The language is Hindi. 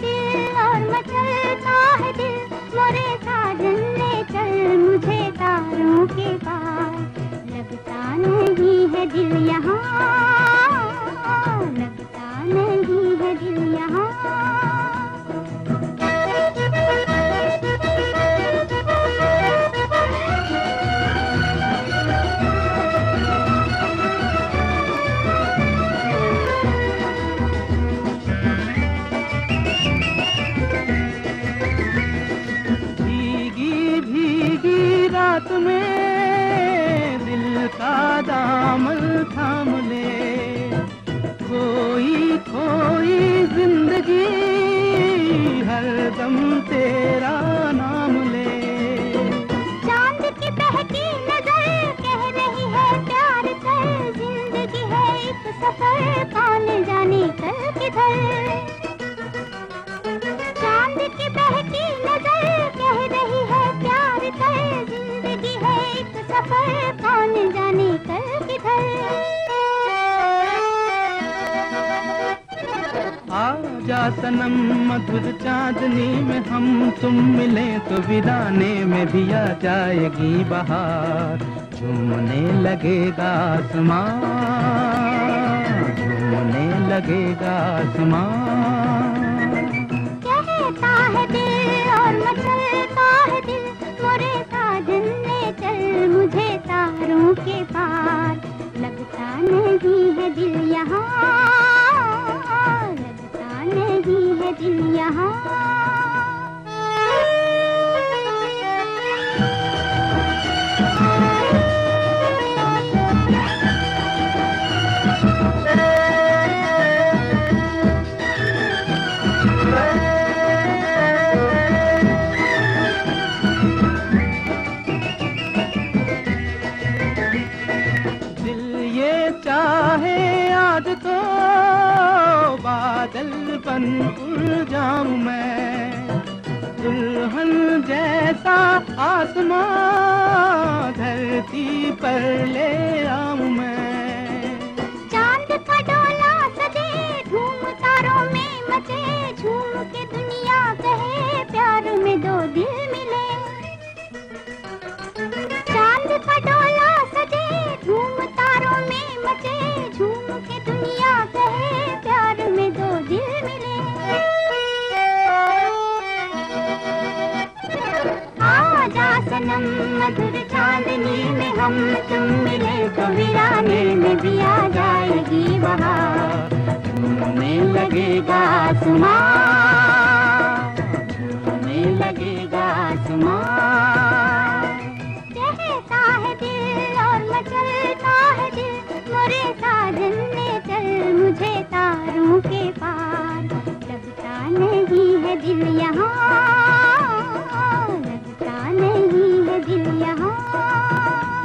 दिल और मचलता मोरे साजन ले चल मुझे तारों के पास लगता नहीं है दिल यहाँ। रात में दिल का दामन थाम ले। कोई कोई ज़िंदगी हर दम तेरा नाम एक सफ़र कौन जाने किधर? सनम, मधुर चांदनी में हम तुम मिले तो वीराने में भी आ जाएगी बहार। झूमने लगेगा आसमान, झूमने लगेगा आसमां यहाँ। दिल ये चाहे आज तो बादल बन जाऊँ मैं। दुल्हन जैसा आसमां धरती पर ले आऊँ मैं। चाँद का डोला सजे, धूम तारों में मचे। झूम के दुनिया कहे, प्यार में दो दिल मिले। चाँद का डोला सजे, धूम तारों में मचे। झूम के दुनिया सनम मधुर चांदनी में हम तुम मिले तो वीराने में भी आ जाएगी वहाँ। झूमने लगेगा सुमा झूमने लगेगा सुमा। क्यों यहाँ।